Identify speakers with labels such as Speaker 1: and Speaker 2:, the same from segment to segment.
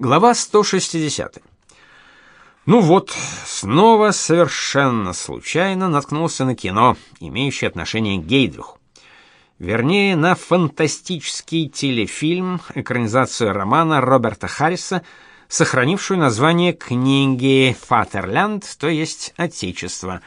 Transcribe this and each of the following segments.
Speaker 1: Глава 160. Ну вот, снова совершенно случайно наткнулся на кино, имеющее отношение к Гейдриху. Вернее, на фантастический телефильм, экранизацию романа Роберта Харриса, сохранившую название книги «Фатерлянд», то есть «Отечество».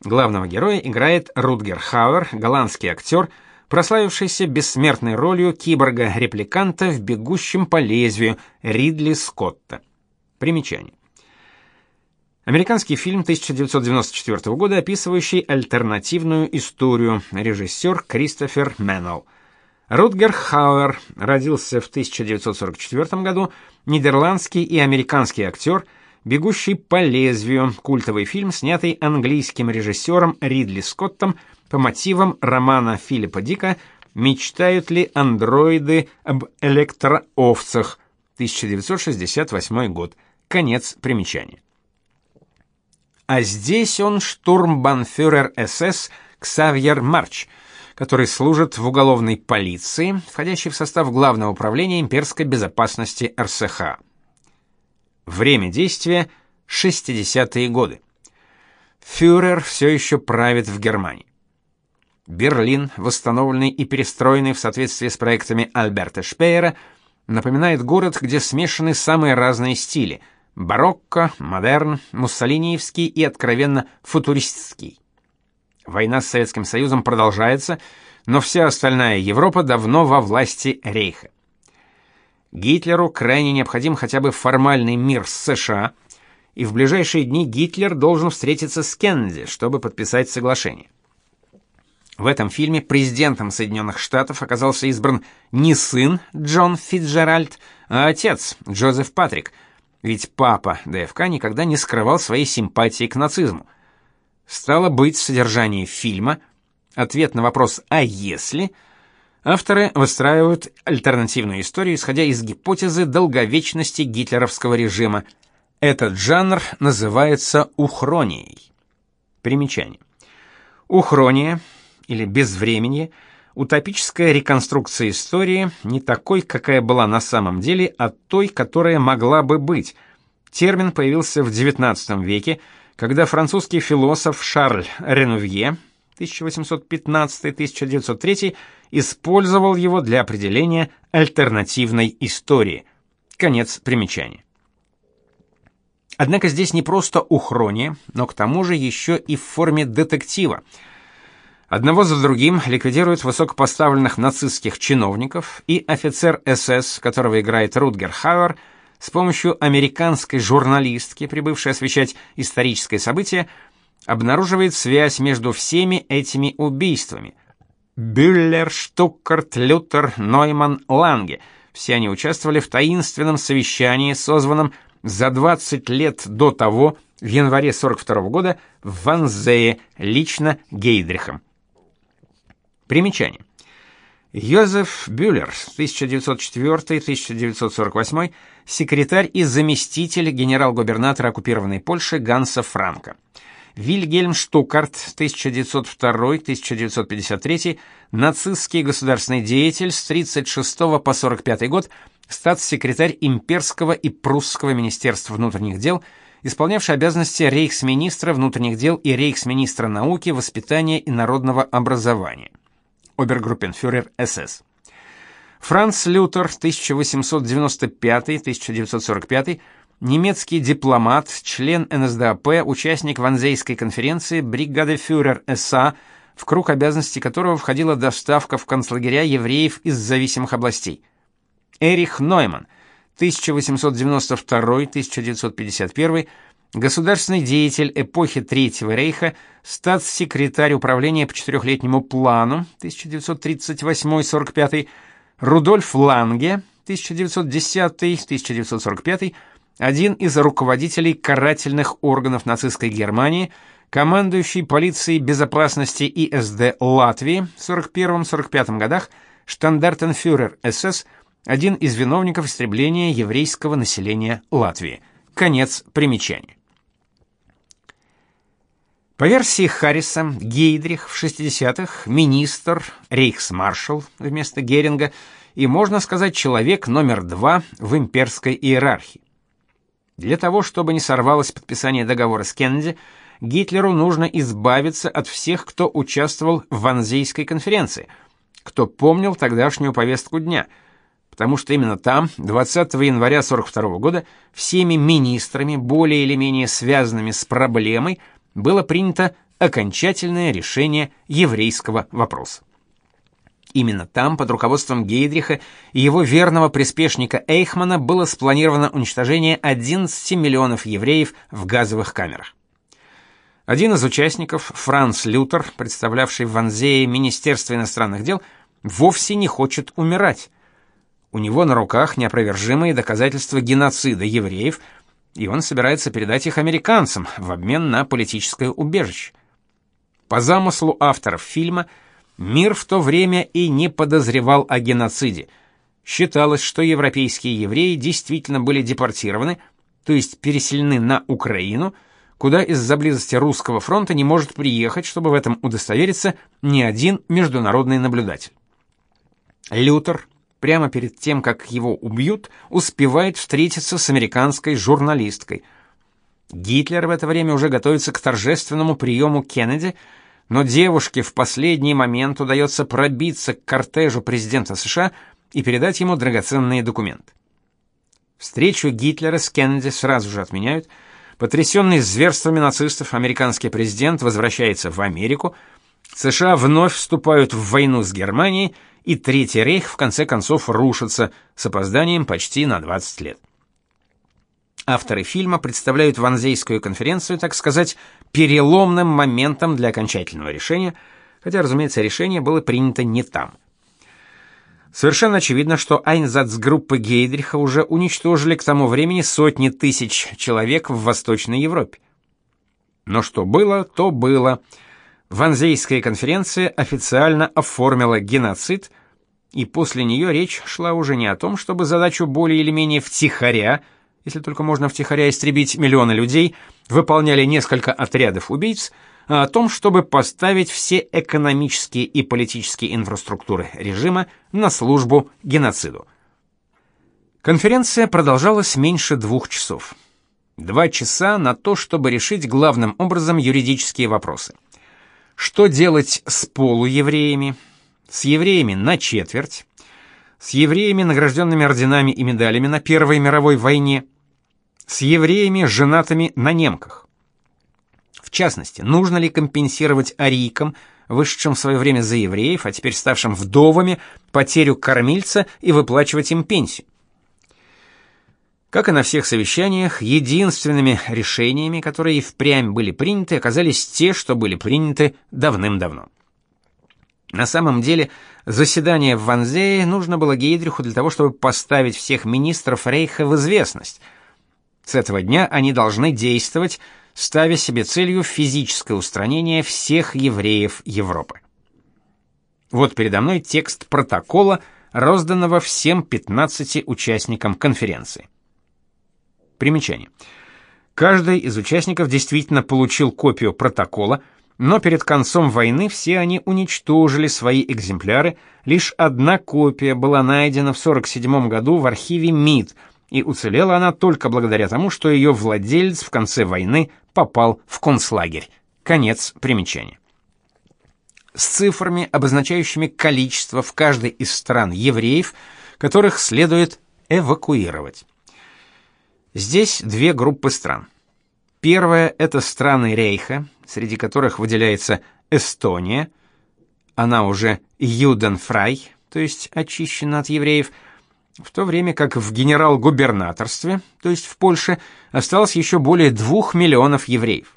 Speaker 1: Главного героя играет Рутгер Хауэр, голландский актер – прославившийся бессмертной ролью киборга-репликанта в «Бегущем по лезвию» Ридли Скотта. Примечание. Американский фильм 1994 года, описывающий альтернативную историю, режиссер Кристофер Мэннелл. Рутгер Хауэр родился в 1944 году, нидерландский и американский актер, «Бегущий по лезвию», культовый фильм, снятый английским режиссером Ридли Скоттом – по мотивам романа Филиппа Дика «Мечтают ли андроиды об электроовцах?» 1968 год. Конец примечания. А здесь он штурмбанфюрер СС Ксавьер Марч, который служит в уголовной полиции, входящей в состав Главного управления имперской безопасности РСХ. Время действия 60-е годы. Фюрер все еще правит в Германии. Берлин, восстановленный и перестроенный в соответствии с проектами Альберта Шпеера, напоминает город, где смешаны самые разные стили: барокко, модерн, муссолиниевский и откровенно футуристский. Война с Советским Союзом продолжается, но вся остальная Европа давно во власти Рейха. Гитлеру крайне необходим хотя бы формальный мир с США, и в ближайшие дни Гитлер должен встретиться с Кеннеди, чтобы подписать соглашение. В этом фильме президентом Соединенных Штатов оказался избран не сын Джон Фитджеральд, а отец Джозеф Патрик, ведь папа ДФК никогда не скрывал своей симпатии к нацизму. Стало быть, содержание фильма ответ на вопрос «а если?» авторы выстраивают альтернативную историю, исходя из гипотезы долговечности гитлеровского режима. Этот жанр называется ухронией. Примечание. Ухрония или безвременье, утопическая реконструкция истории не такой, какая была на самом деле, а той, которая могла бы быть. Термин появился в XIX веке, когда французский философ Шарль Ренувье 1815-1903 использовал его для определения альтернативной истории. Конец примечания. Однако здесь не просто ухрония, но к тому же еще и в форме детектива – Одного за другим ликвидируют высокопоставленных нацистских чиновников, и офицер СС, которого играет Рутгер Хауэр, с помощью американской журналистки, прибывшей освещать историческое событие, обнаруживает связь между всеми этими убийствами. Бюллер, Штуккарт, Лютер, Нойман, Ланге – все они участвовали в таинственном совещании, созванном за 20 лет до того, в январе 42 -го года, в Ванзее, лично Гейдрихом. Примечание. Йозеф Бюллер, 1904-1948, секретарь и заместитель генерал-губернатора оккупированной Польши Ганса Франка. Вильгельм Штукарт, 1902-1953, нацистский государственный деятель с 36 по 45 год, статс-секретарь имперского и прусского министерств внутренних дел, исполнявший обязанности рейхсминистра внутренних дел и рейхсминистра науки, воспитания и народного образования обергруппенфюрер СС. Франц Лютер, 1895-1945, немецкий дипломат, член НСДАП, участник Ванзейской конференции, бригадефюрер СА, в круг обязанностей которого входила доставка в концлагеря евреев из зависимых областей. Эрих Нойман, 1892-1951, государственный деятель эпохи Третьего рейха, статс-секретарь управления по четырехлетнему плану 1938-45, Рудольф Ланге 1910-1945, один из руководителей карательных органов нацистской Германии, командующий полицией безопасности ИСД Латвии в 41-45 годах, штандартенфюрер СС, один из виновников истребления еврейского населения Латвии. Конец примечания. По версии Харриса, Гейдрих в 60-х министр, рейхсмаршал вместо Геринга и, можно сказать, человек номер два в имперской иерархии. Для того, чтобы не сорвалось подписание договора с Кеннеди, Гитлеру нужно избавиться от всех, кто участвовал в Ванзейской конференции, кто помнил тогдашнюю повестку дня, потому что именно там, 20 января 42 года, всеми министрами, более или менее связанными с проблемой, было принято окончательное решение еврейского вопроса. Именно там, под руководством Гейдриха и его верного приспешника Эйхмана, было спланировано уничтожение 11 миллионов евреев в газовых камерах. Один из участников, Франц Лютер, представлявший в Ванзее Министерство иностранных дел, вовсе не хочет умирать. У него на руках неопровержимые доказательства геноцида евреев, и он собирается передать их американцам в обмен на политическое убежище. По замыслу авторов фильма – Мир в то время и не подозревал о геноциде. Считалось, что европейские евреи действительно были депортированы, то есть переселены на Украину, куда из-за близости русского фронта не может приехать, чтобы в этом удостовериться ни один международный наблюдатель. Лютер прямо перед тем, как его убьют, успевает встретиться с американской журналисткой. Гитлер в это время уже готовится к торжественному приему Кеннеди – но девушке в последний момент удается пробиться к кортежу президента США и передать ему драгоценные документы. Встречу Гитлера с Кеннеди сразу же отменяют. Потрясенный зверствами нацистов, американский президент возвращается в Америку. США вновь вступают в войну с Германией, и Третий рейх в конце концов рушится с опозданием почти на 20 лет. Авторы фильма представляют Ванзейскую конференцию, так сказать, переломным моментом для окончательного решения, хотя, разумеется, решение было принято не там. Совершенно очевидно, что Айнзацгруппы Гейдриха уже уничтожили к тому времени сотни тысяч человек в Восточной Европе. Но что было, то было. Ванзейская конференция официально оформила геноцид, и после нее речь шла уже не о том, чтобы задачу более или менее втихаря если только можно втихаря истребить миллионы людей, выполняли несколько отрядов убийц, а о том, чтобы поставить все экономические и политические инфраструктуры режима на службу геноциду. Конференция продолжалась меньше двух часов. Два часа на то, чтобы решить главным образом юридические вопросы. Что делать с полуевреями, с евреями на четверть, с евреями, награжденными орденами и медалями на Первой мировой войне, с евреями, женатыми на немках. В частности, нужно ли компенсировать арийкам, вышедшим в свое время за евреев, а теперь ставшим вдовами, потерю кормильца и выплачивать им пенсию? Как и на всех совещаниях, единственными решениями, которые впрямь были приняты, оказались те, что были приняты давным-давно. На самом деле, заседание в Ванзее нужно было Гейдриху для того, чтобы поставить всех министров Рейха в известность – с этого дня они должны действовать, ставя себе целью физическое устранение всех евреев Европы. Вот передо мной текст протокола, розданного всем 15 участникам конференции. Примечание. Каждый из участников действительно получил копию протокола, но перед концом войны все они уничтожили свои экземпляры, лишь одна копия была найдена в 47 году в архиве МИД – и уцелела она только благодаря тому, что ее владелец в конце войны попал в концлагерь. Конец примечания. С цифрами, обозначающими количество в каждой из стран евреев, которых следует эвакуировать. Здесь две группы стран. Первая это страны Рейха, среди которых выделяется Эстония. Она уже Юденфрай, то есть очищена от евреев в то время как в генерал-губернаторстве, то есть в Польше, осталось еще более двух миллионов евреев.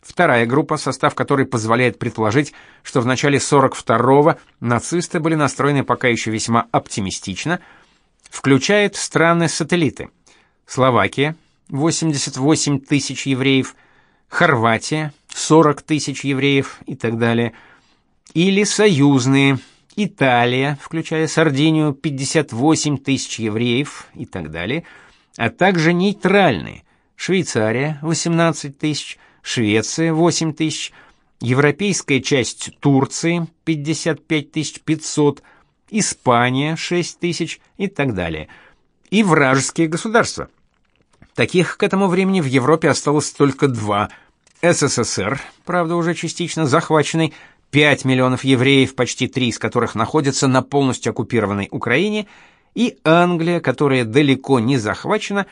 Speaker 1: Вторая группа, состав которой позволяет предположить, что в начале 42-го нацисты были настроены пока еще весьма оптимистично, включает страны-сателлиты. Словакия 88 тысяч евреев, Хорватия 40 тысяч евреев и так далее, или союзные Италия, включая Сардинию, 58 тысяч евреев и так далее, а также нейтральные Швейцария 18 тысяч, Швеция 8 тысяч, европейская часть Турции 55 500, Испания 6 тысяч и так далее. И вражеские государства. Таких к этому времени в Европе осталось только два. СССР, правда уже частично захваченный, 5 миллионов евреев, почти три из которых находятся на полностью оккупированной Украине, и Англия, которая далеко не захвачена,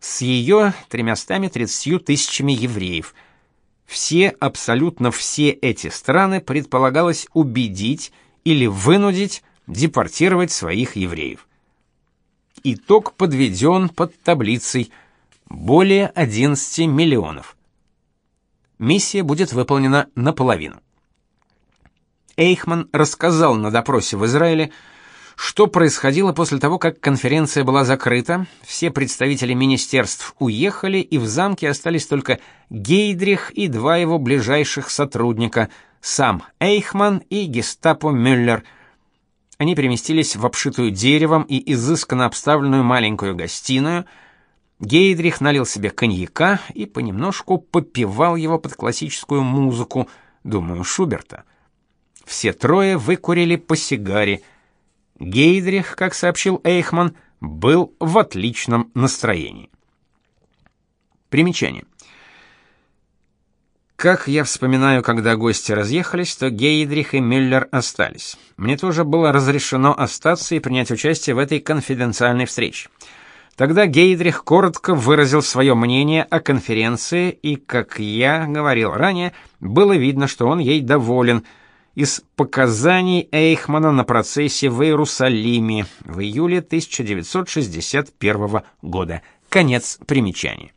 Speaker 1: с ее 330 тысячами евреев. Все, абсолютно все эти страны предполагалось убедить или вынудить депортировать своих евреев. Итог подведен под таблицей более 11 миллионов. Миссия будет выполнена наполовину. Эйхман рассказал на допросе в Израиле, что происходило после того, как конференция была закрыта, все представители министерств уехали, и в замке остались только Гейдрих и два его ближайших сотрудника, сам Эйхман и гестапо Мюллер. Они переместились в обшитую деревом и изысканно обставленную маленькую гостиную. Гейдрих налил себе коньяка и понемножку попивал его под классическую музыку, думаю, Шуберта. Все трое выкурили по сигаре – Гейдрих, как сообщил Эйхман, был в отличном настроении. Примечание. Как я вспоминаю, когда гости разъехались, то Гейдрих и Мюллер остались. Мне тоже было разрешено остаться и принять участие в этой конфиденциальной встрече. Тогда Гейдрих коротко выразил свое мнение о конференции, и, как я говорил ранее, было видно, что он ей доволен – из показаний Эйхмана на процессе в Иерусалиме в июле 1961 года. Конец примечания.